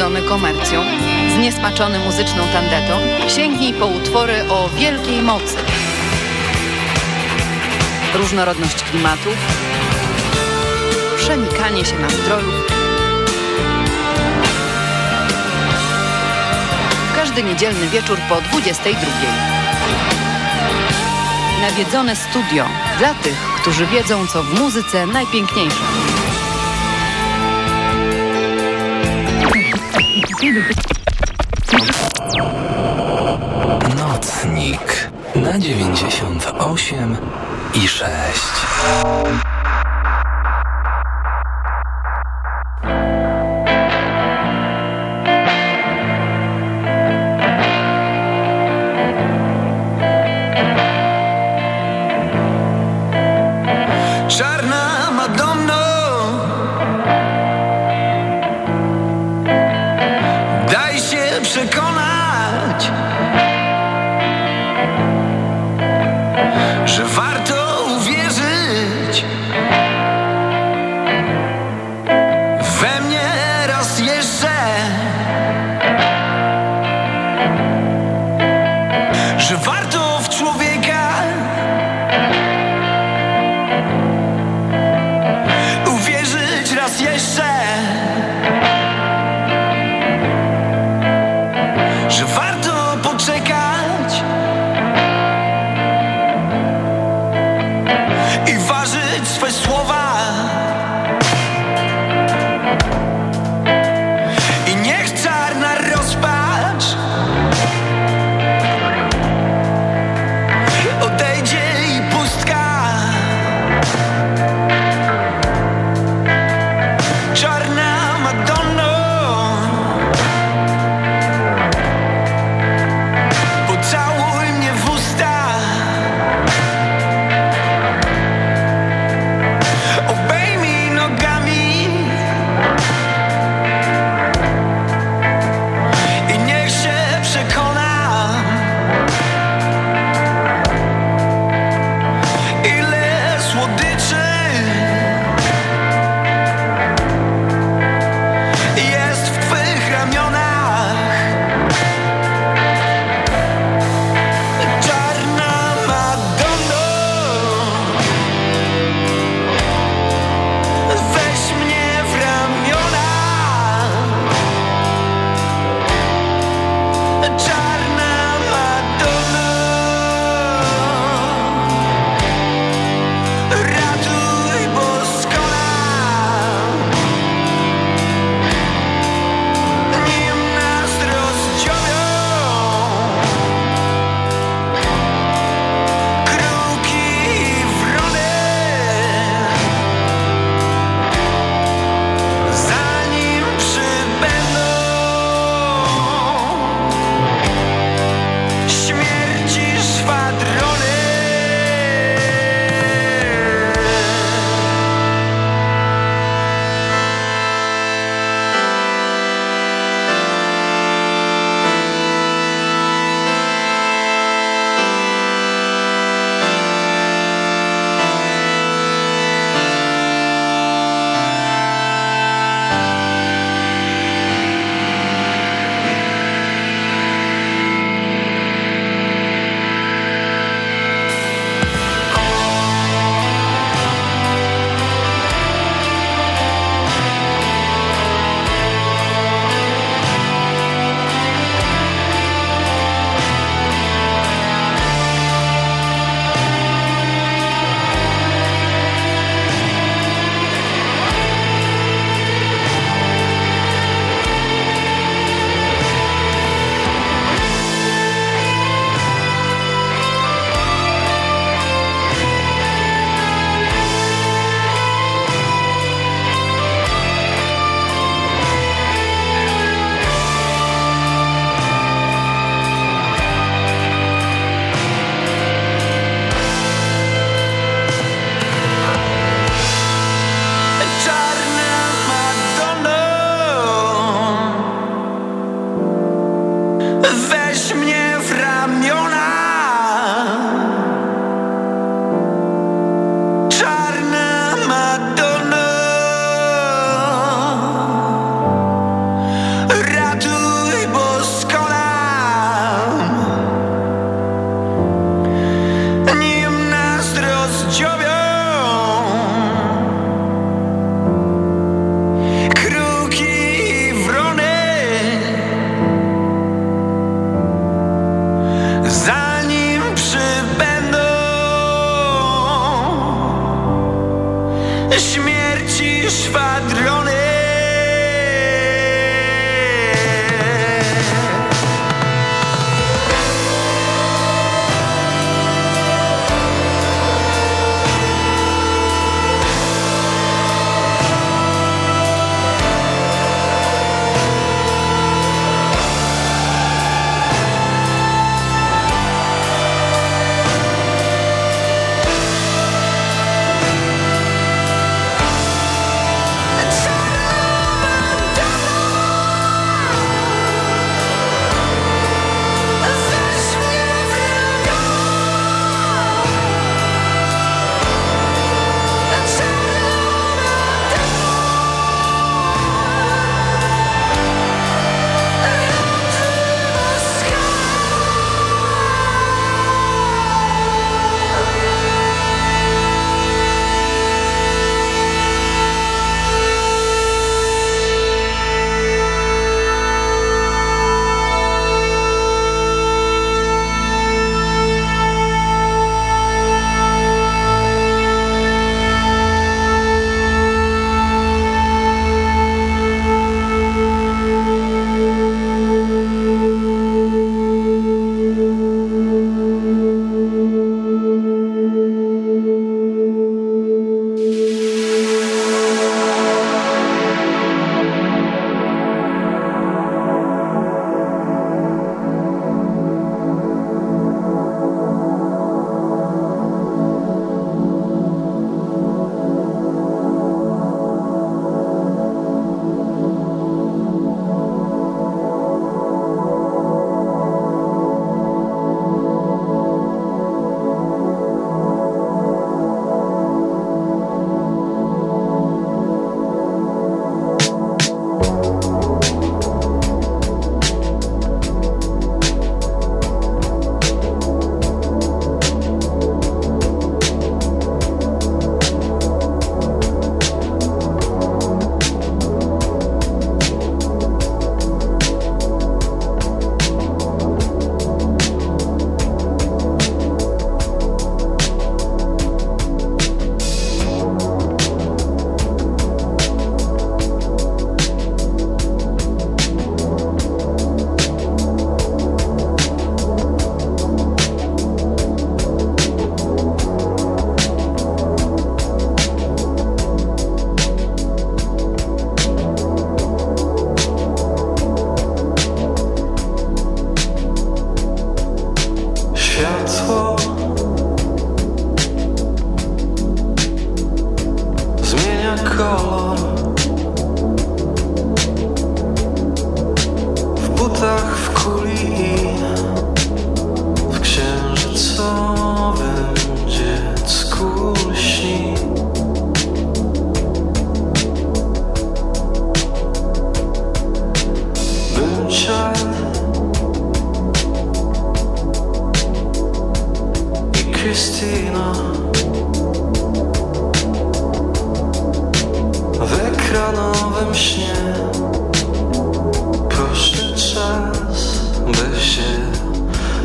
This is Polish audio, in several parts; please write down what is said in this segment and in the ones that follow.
Znudzony komercją, zniesmaczony muzyczną tandetą? Sięgnij po utwory o wielkiej mocy. Różnorodność klimatów, przenikanie się nastrojów. Każdy niedzielny wieczór po 22. Nawiedzone studio dla tych, którzy wiedzą, co w muzyce najpiękniejsze. Nocnik na 98 i 6.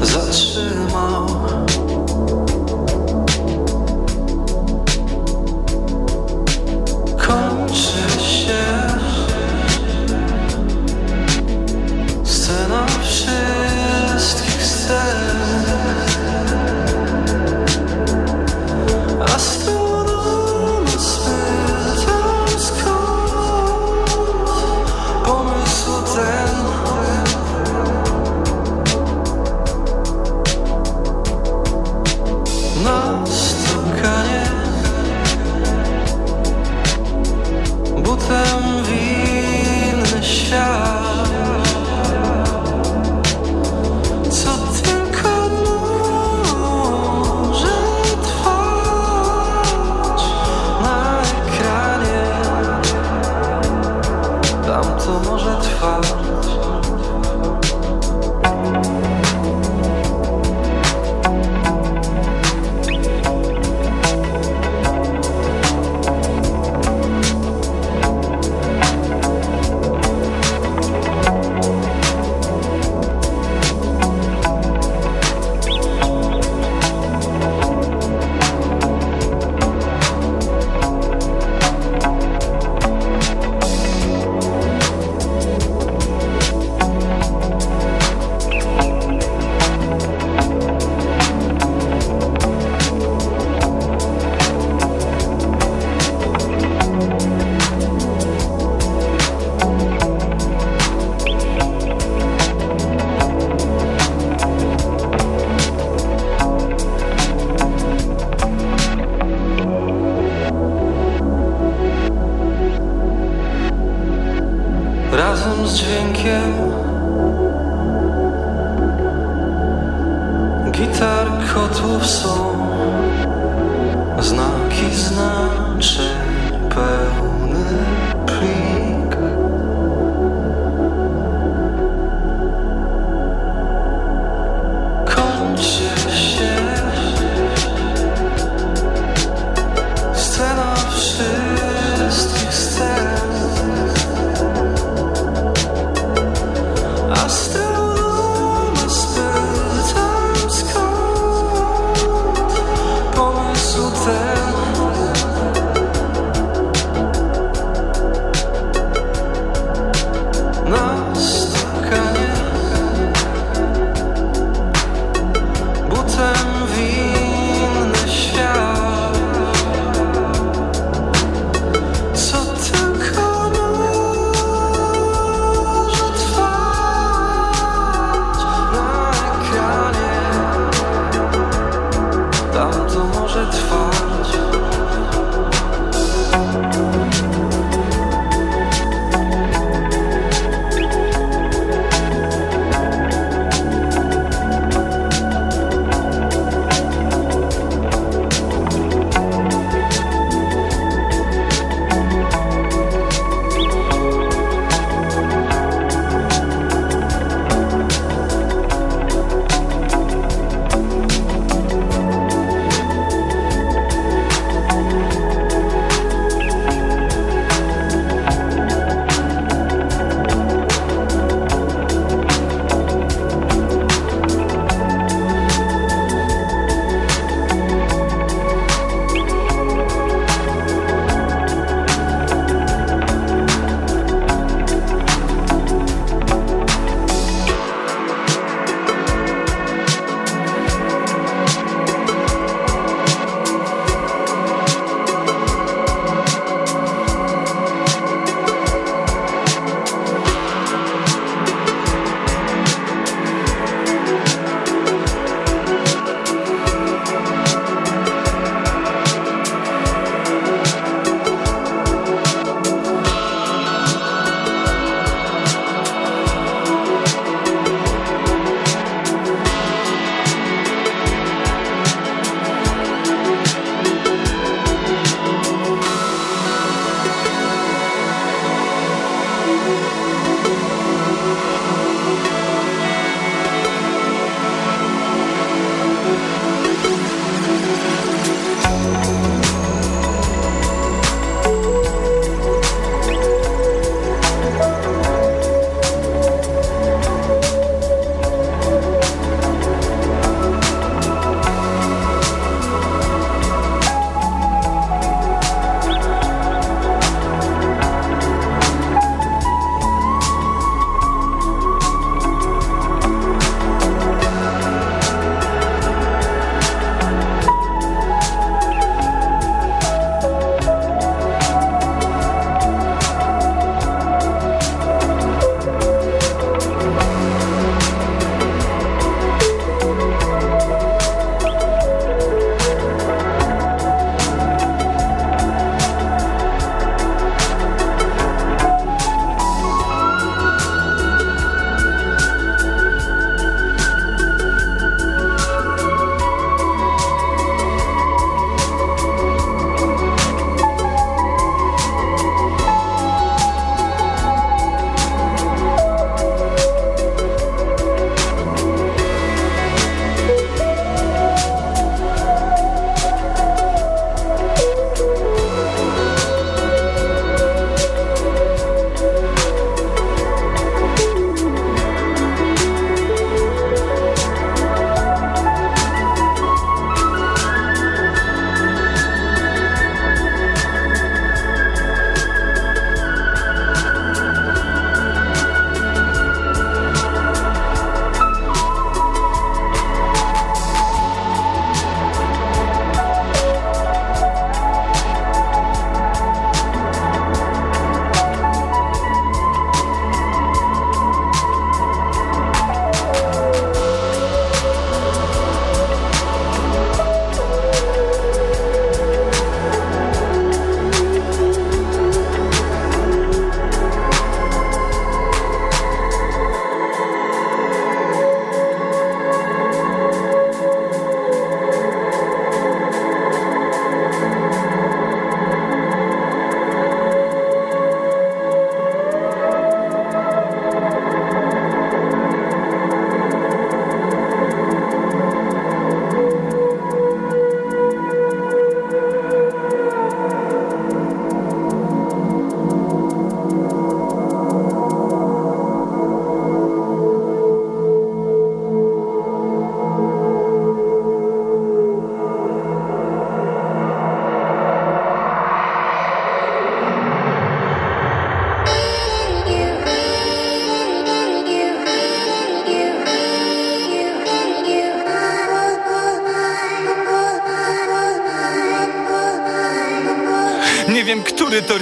zatrzymał. Razem z dźwiękiem. Gitar kotłów są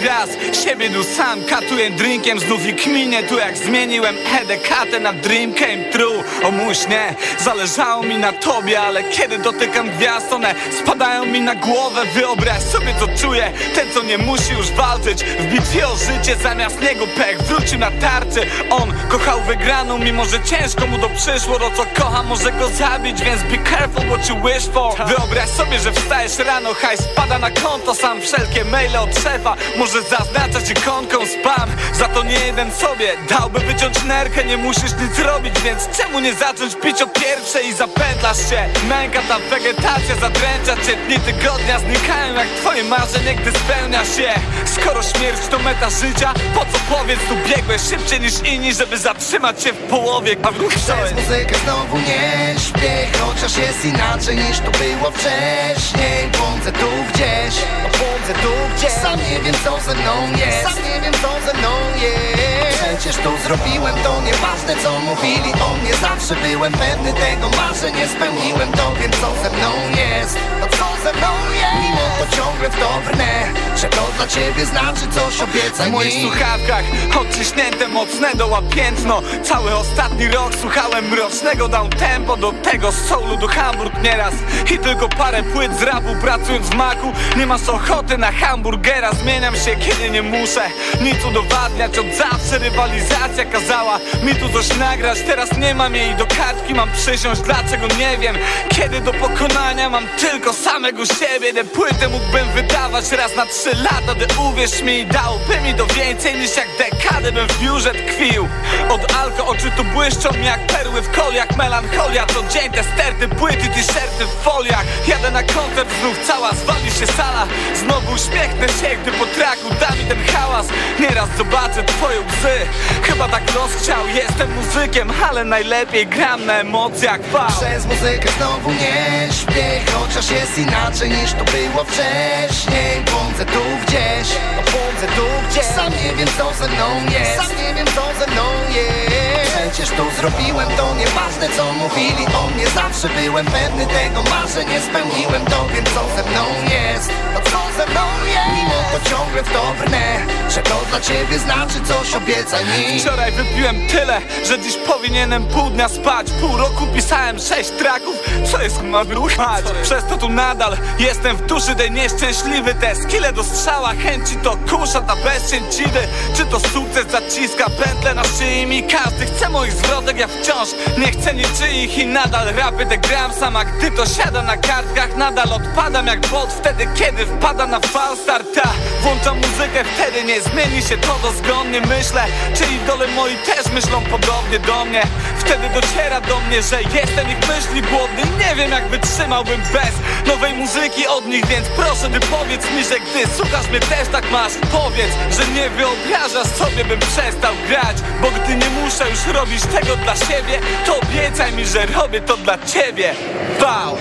raz Siebie tu sam katuję drinkiem Znów i kminie. Tu jak zmieniłem EDK na Dream Came True. O mój nie, zależało mi na tobie Ale kiedy dotykam gwiazd one spadają mi na głowę. Wyobraź sobie co czuję. Ten co nie musi już walczyć. W bitwie o życie zamiast niego pech Wrócił na tarczy. On kochał wygraną Mimo że ciężko mu to przyszło. To co kocha może go zabić Więc be careful what you wish for. Wyobraź sobie, że wstajesz rano Hajs spada na konto Sam wszelkie maile od szefa Może zaznaczać ikonką spam. Za to nie jeden sobie Dałby wyciąć nerkę Nie musisz nic robić Więc czemu nie zacząć pić o pierwszej I zapętlasz się. Męka ta wegetacja zadręcza cię. Dni tygodnia znikają jak twoje marzenie Gdy spełnia się. Skoro śmierć to meta życia Po co powiedz tu biegłeś szybciej niż inni Żeby zatrzymać się w połowie? A Przez muzykę znowu nie śpię Chociaż jest inaczej niż to było wcześniej. Błądzę tu gdzieś, błądzę tu gdzieś. Sam nie wiem co ze mną jest, sam nie wiem co ze mną jest Przecież to zrobiłem, to nieważne co mówili o mnie. Zawsze byłem pewny tego, marzenie spełniłem. To wiem co ze mną jest, to co ze mną jest? Mimo to ciągle w to brnę, że to dla ciebie znaczy coś obiecaj W moich mi. słuchawkach odciśnięte mocne doła piętno Cały ostatni rok słuchałem mrocznego Dał tempo do tego. Z soulu do Hamburg nieraz. I tylko parę płyt z rapu pracując w maku Nie masz ochoty na hamburgera Zmieniam się kiedy nie muszę. Nic udowadniać od zawsze rywalizacja kazała Mi tu coś nagrać. Teraz nie mam jej do kartki mam przysiąść Dlaczego nie wiem? Kiedy do pokonania mam tylko samego siebie Tę płytę mógłbym wydawać raz na trzy lata Ty uwierz mi dałby mi to więcej niż jak dekadę bym w biurze tkwił. Od alko oczy tu błyszczą jak perły w koliach. Melancholia co dzień te sterty, płyty, t-shirty w foliach. Jadę na koncert znów cała, zwali się sala. Znowu uśmiechnę się, gdy po traku da mi ten hałas. Nieraz zobaczę twoje łzy Chyba tak los chciał, jestem muzykiem Ale najlepiej gram na emocjach, wow. Przez muzykę znowu nie śpię Chociaż jest inaczej niż to było wcześniej. Błądzę tu gdzieś, błądzę tu gdzieś. Sam nie wiem co ze mną jest, sam nie wiem co ze mną jest Przecież to zrobiłem, to nieważne co mówili o mnie. Zawsze byłem pewny tego, marzenie spełniłem To wiem co ze mną jest, to co ze mną jest? Mimo to ciągle w to brnę, że to dla ciebie znaczy coś obiecaj mi. Wczoraj wypiłem tyle, że dziś powinienem pół dnia spać. Pół roku pisałem sześć traków, co jest ma wyruchać Przez to tu nadal jestem w duszy tej nieszczęśliwy. Te skille do strzała, chęci to kusza, ta bezczęciwy Czy to sukces zaciska pętle na szyi mi? Każdy chce moich zwrotek, ja wciąż nie chcę niczyich I nadal rapy te gram sama, gdy to siada na kartkach Nadal odpadam jak bot wtedy, kiedy wpada na falstarta Włączam muzykę, wtedy nie zmieni się to dozgonnie Myślę, czy idole moi też myślą podobnie do mnie. Wtedy dociera do mnie, że jestem ich myśli głodny Nie wiem jak wytrzymałbym bez nowej muzyki od nich Więc proszę ty powiedz mi, że gdy słuchasz mnie też tak masz Powiedz, że nie wyobrażasz sobie bym przestał grać Bo gdy nie muszę już robić tego dla siebie To obiecaj mi, że robię to dla ciebie Wow!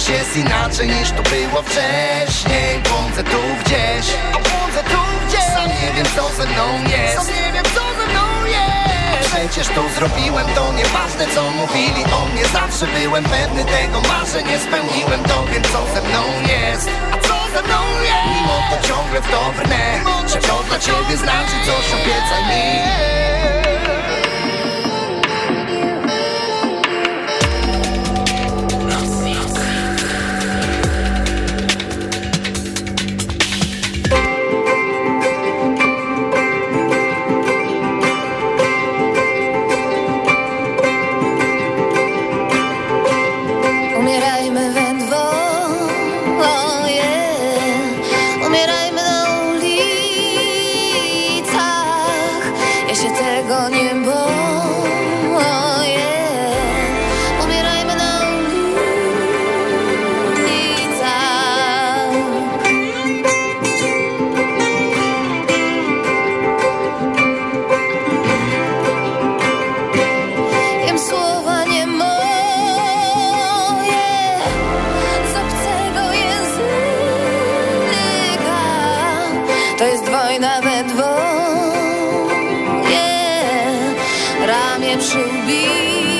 Chociaż jest inaczej niż to było wcześniej. Błądzę tu gdzieś, błądzę tu gdzieś. Sam nie wiem co ze mną jest, sam nie wiem co ze mną jest. Przecież to zrobiłem, to nieważne co mówili o mnie. Zawsze byłem pewny tego, marzenie spełniłem To wiem co ze mną jest, a co ze mną jest? Mimo to ciągle w to brnę, że to dla ciebie znaczy coś, obiecaj mi najlepszy be.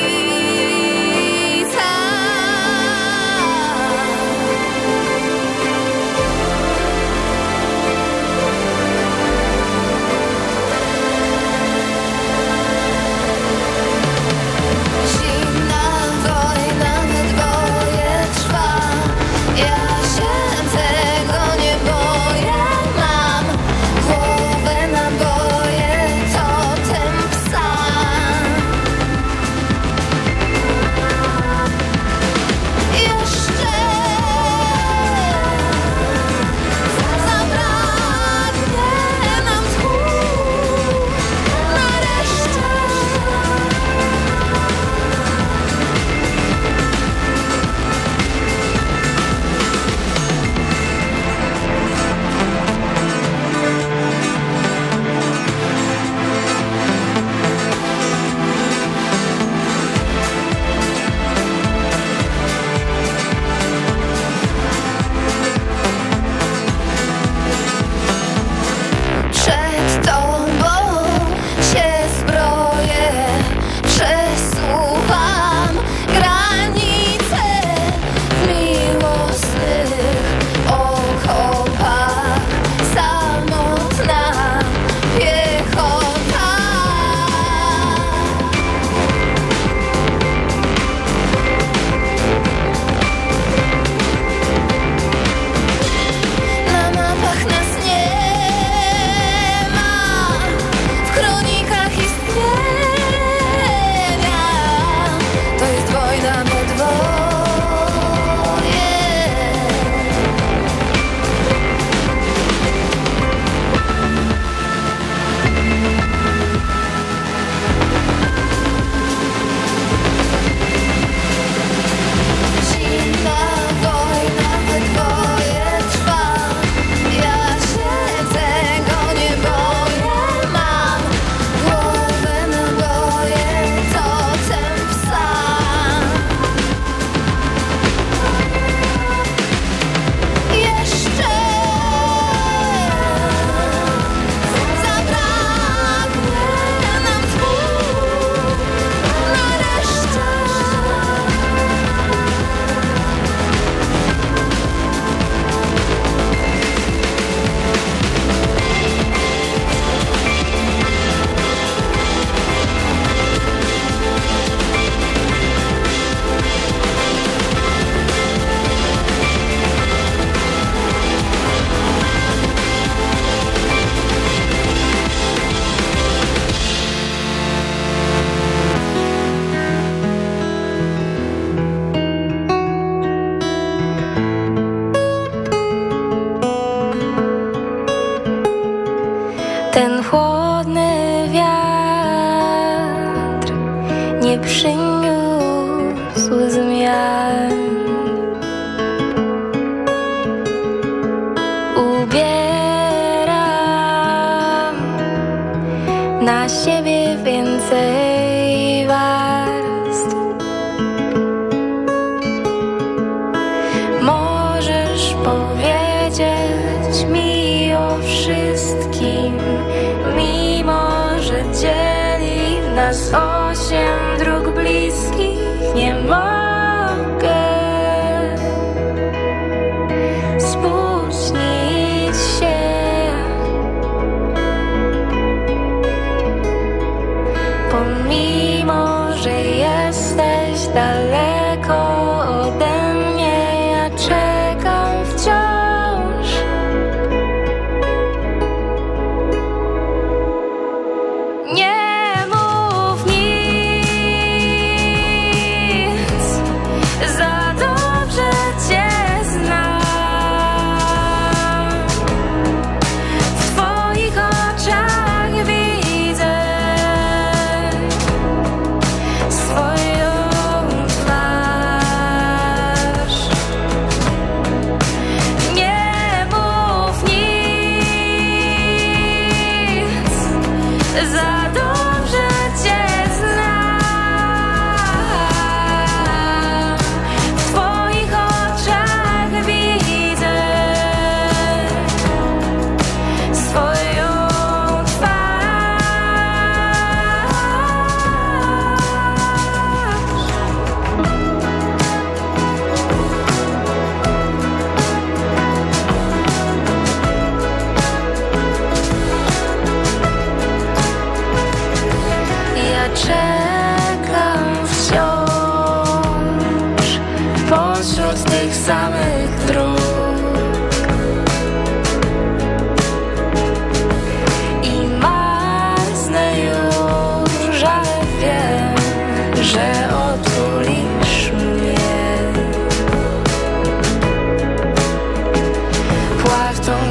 dzieli nas osiem dróg bliskich. Nie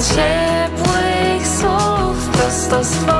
ciepłych słów prosto z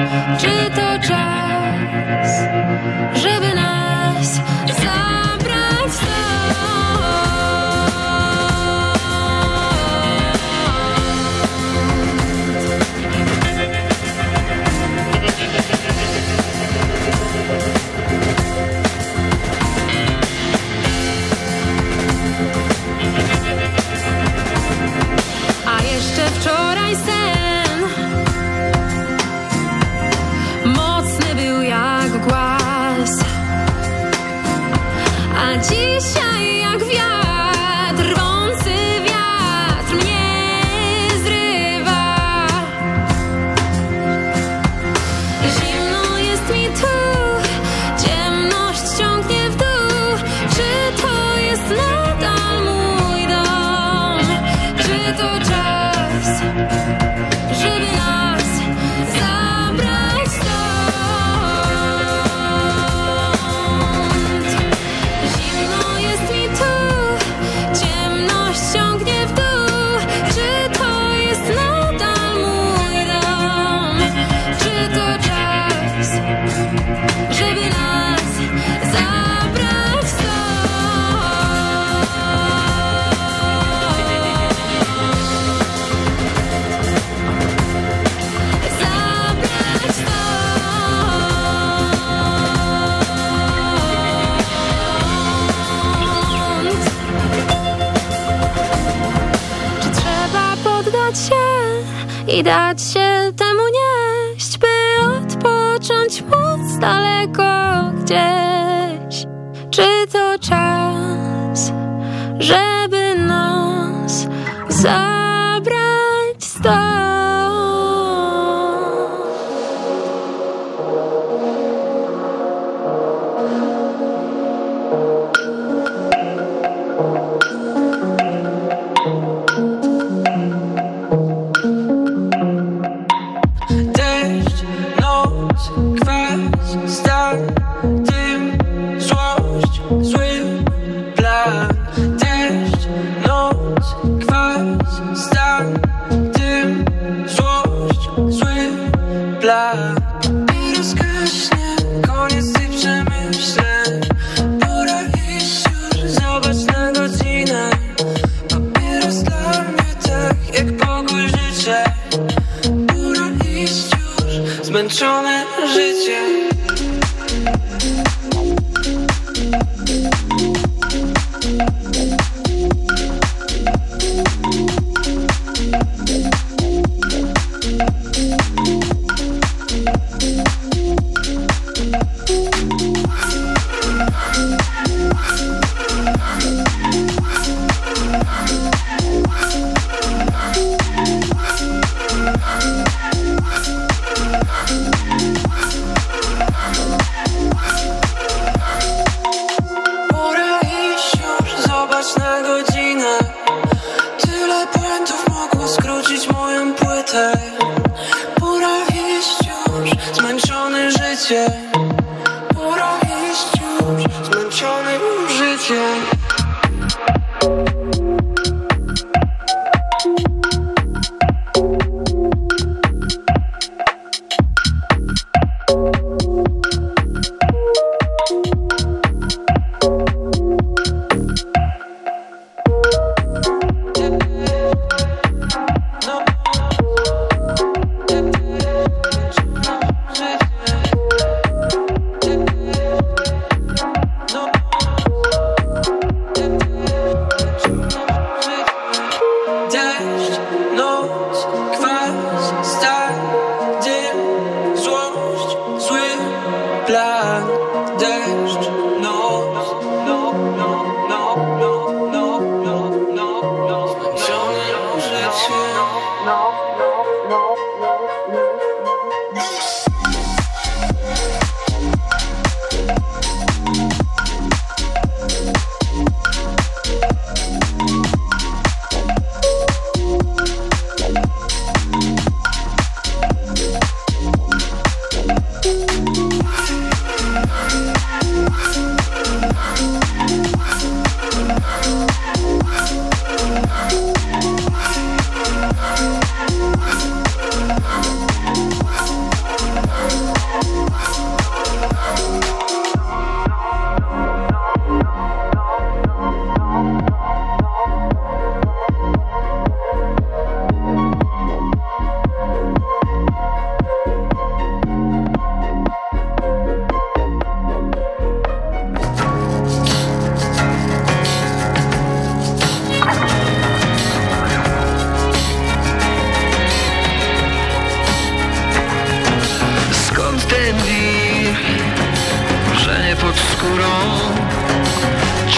i Czy to czas, żeby nas zabrać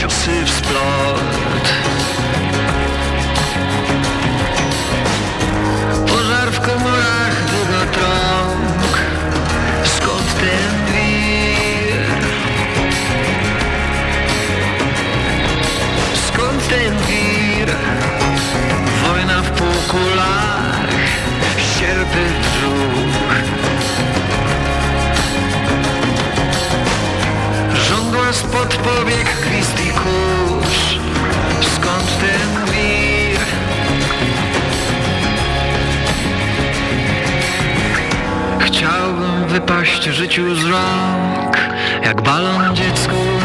ciosy w splot Pożar w komorach tego trąg Skąd ten wir? Skąd ten wir? Wojna w półkulach Sierpy dróg spod powiek Chrysty kurz, skąd ten wir? Chciałbym wypaść życiu z rąk, jak balon dziecku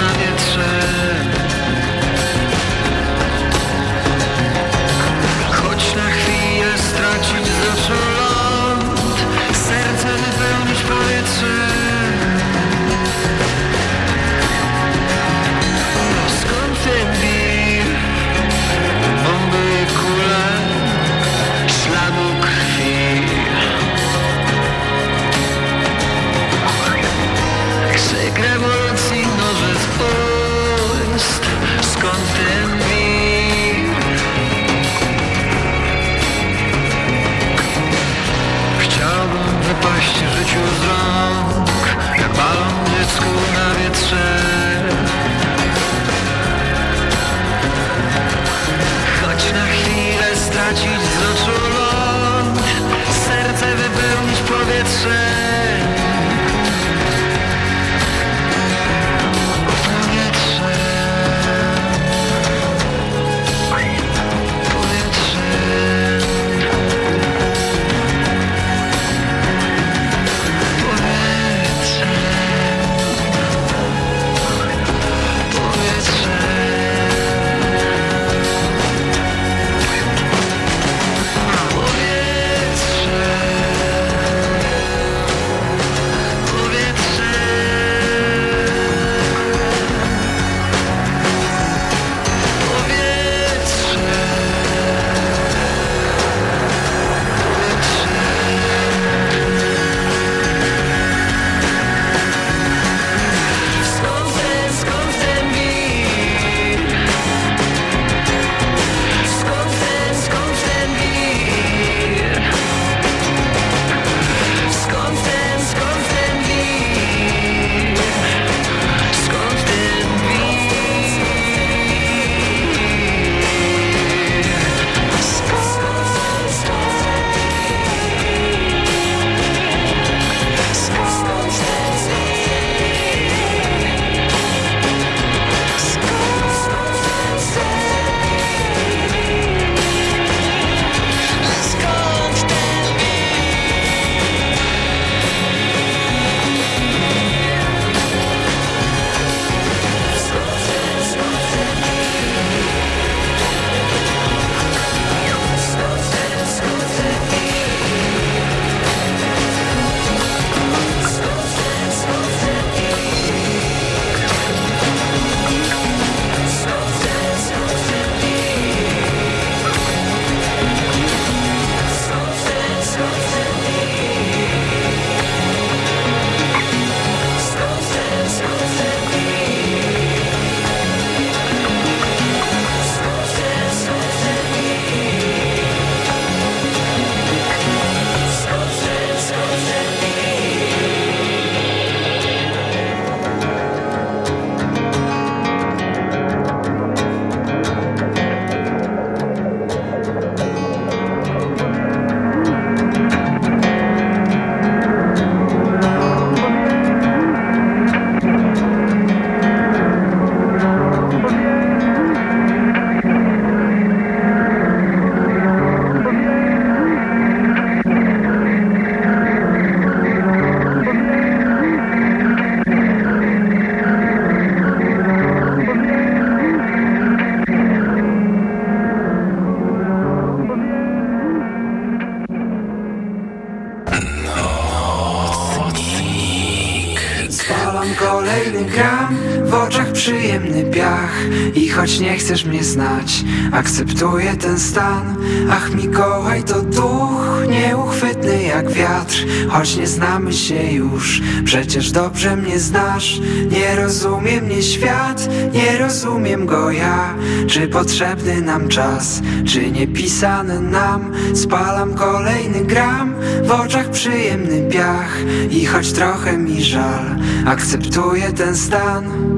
choć nie chcesz mnie znać Akceptuję ten stan. Ach Mikołaj to duch Nieuchwytny jak wiatr. Choć nie znamy się już Przecież dobrze mnie znasz. Nie rozumie mnie świat Nie rozumiem go ja. Czy potrzebny nam czas Czy niepisany nam? Spalam kolejny gram W oczach przyjemny piach. I choć trochę mi żal Akceptuję ten stan.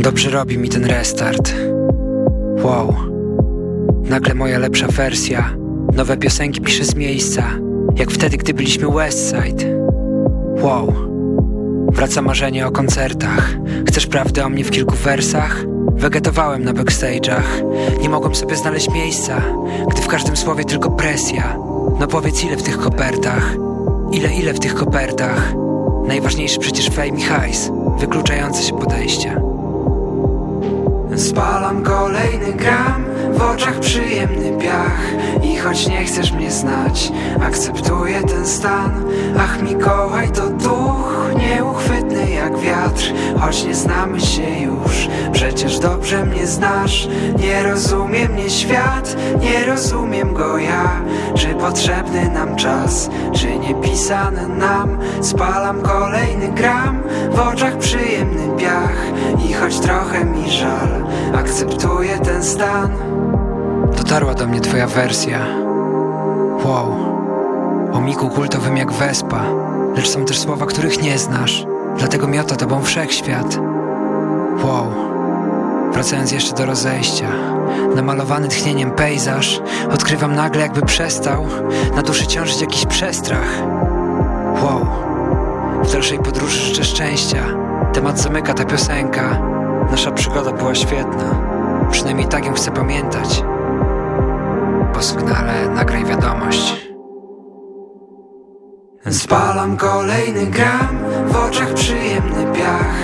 Dobrze robi mi ten restart Wow. Nagle moja lepsza wersja. Nowe piosenki piszę z miejsca. Jak wtedy, gdy byliśmy Westside Wow. Wraca marzenie o koncertach. Chcesz prawdy o mnie w kilku wersach? Wegetowałem na backstage'ach. Nie mogłem sobie znaleźć miejsca Gdy w każdym słowie tylko presja. No powiedz ile w tych kopertach? Ile, ile w tych kopertach? Najważniejszy przecież fame i hajs. Wykluczające się podejścia Spalam kolejny gram W oczach przyjemny piach. I choć nie chcesz mnie znać Akceptuję ten stan. Ach Mikołaj to duch Nieuchwytny jak wiatr. Choć nie znamy się już Przecież dobrze mnie znasz. Nie rozumie mnie świat Nie rozumiem go ja. Czy potrzebny nam czas Czy niepisany nam? Spalam kolejny gram W oczach przyjemny piach. I choć trochę mi żal Akceptuję ten stan Dotarła do mnie twoja wersja. Wow. O miku kultowym jak wespa. Lecz są też słowa, których nie znasz. Dlatego miota tobą wszechświat. Wow. Wracając jeszcze do rozejścia. Namalowany tchnieniem pejzaż Odkrywam nagle jakby przestał Na duszy ciążyć jakiś przestrach. Wow. W dalszej podróży życzę szczęścia. Temat zamyka ta piosenka. Nasza przygoda była świetna. Przynajmniej tak ją chcę pamiętać Po sygnale nagraj wiadomość. Spalam kolejny gram W oczach przyjemny piach.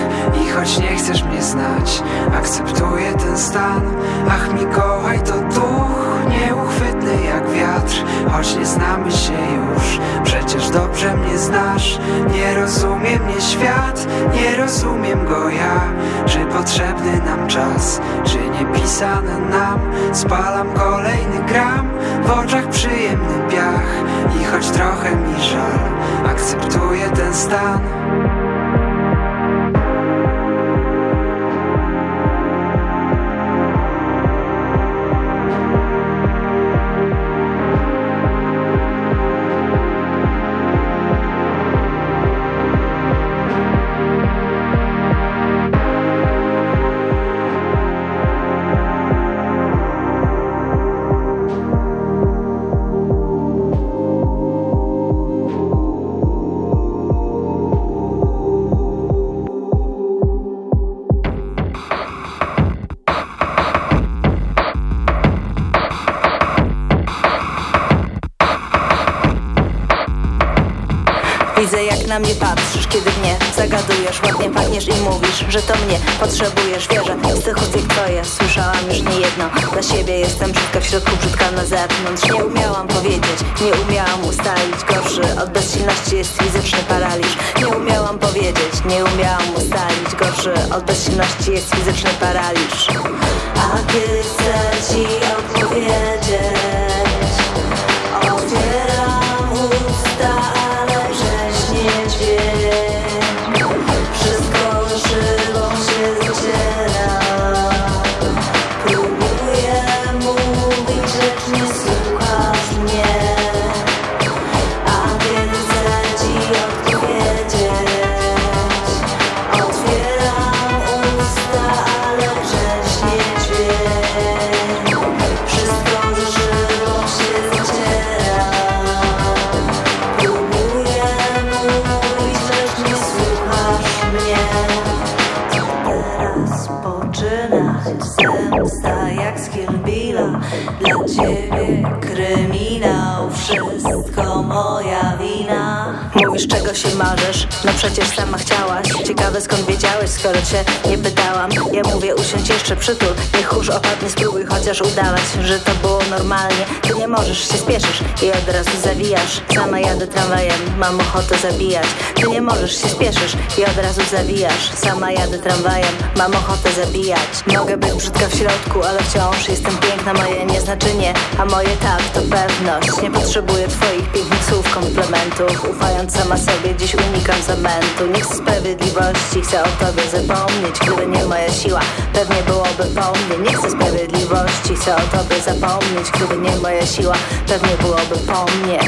I choć nie chcesz mnie znać Akceptuję ten stan. Ach Mikołaj to duch Nieuchwytny jak wiatr Choć nie znamy się już. Przecież dobrze mnie znasz Nie rozumie mnie świat Nie rozumiem go ja. Czy potrzebny nam czas Czy niepisany nam? Spalam kolejny gram W oczach przyjemny piach. I choć trochę mi żal Akceptuję ten stan na mnie patrzysz, kiedy mnie zagadujesz Ładnie pachniesz i mówisz, że to mnie potrzebujesz. Wierzę z tych jak twoje, słyszałam już nie jedno Dla siebie jestem brzydka w środku, brzydka na zewnątrz. Nie umiałam powiedzieć, nie umiałam ustalić. Gorszy od bezsilności jest fizyczny paraliż. Nie umiałam powiedzieć, nie umiałam ustalić. Gorszy od bezsilności jest fizyczny paraliż. A kiedy chcę ci odpowiedzieć Otwieram usta, Moja wina. Mówisz czego się marzysz, no przecież sama chciałaś. Ciekawe skąd wiedziałeś, skoro cię nie pytałam. Ja mówię usiądź jeszcze przytul. Niech kurz opadnie, spróbuj chociaż udawać Że to było normalnie. Ty nie możesz, się spieszysz i od razu zawijasz. Sama jadę tramwajem, mam ochotę zabijać. Ty nie możesz, się spieszysz i od razu zawijasz. Sama jadę tramwajem, mam ochotę zabijać. Mogę być brzydka w środku, ale wciąż jestem piękna. Moje nieznaczenie, a moje tak to pewność. Nie potrzebuję twoich pięknych słów, komplementów Ufając sama sobie, dziś unikam zamętu Nie chcę sprawiedliwości, chcę o tobie zapomnieć Gdyby nie moja siła, pewnie byłoby po mnie. Nie chcę sprawiedliwości, chcę o tobie zapomnieć Gdyby nie moja siła, pewnie byłoby po mnie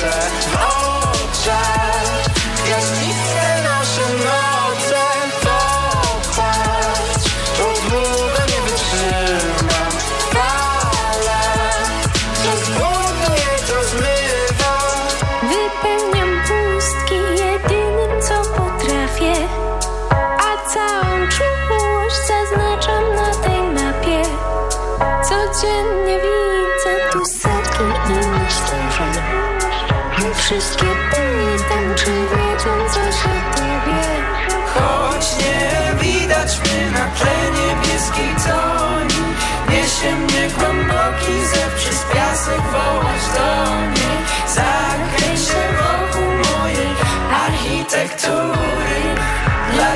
try, oh, try.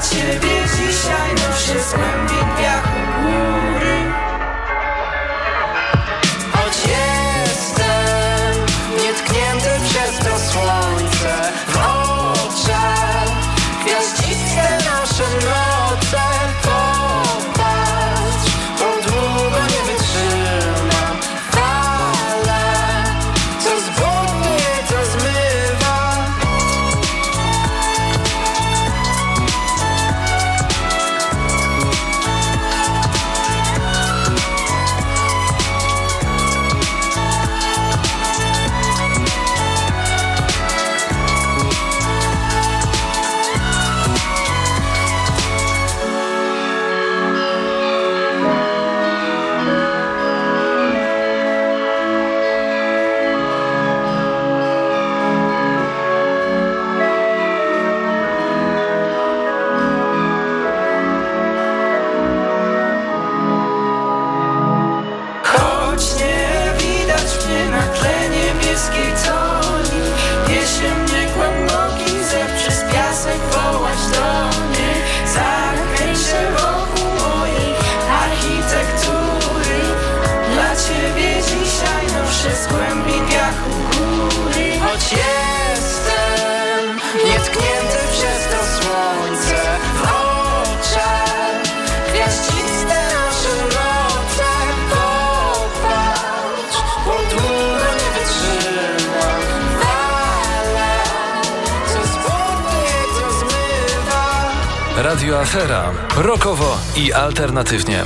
切别。jestem nietknięty słońce w oczach. Gwiaździste nasze noce bo nie co Radio Afera. Rokowo i alternatywnie.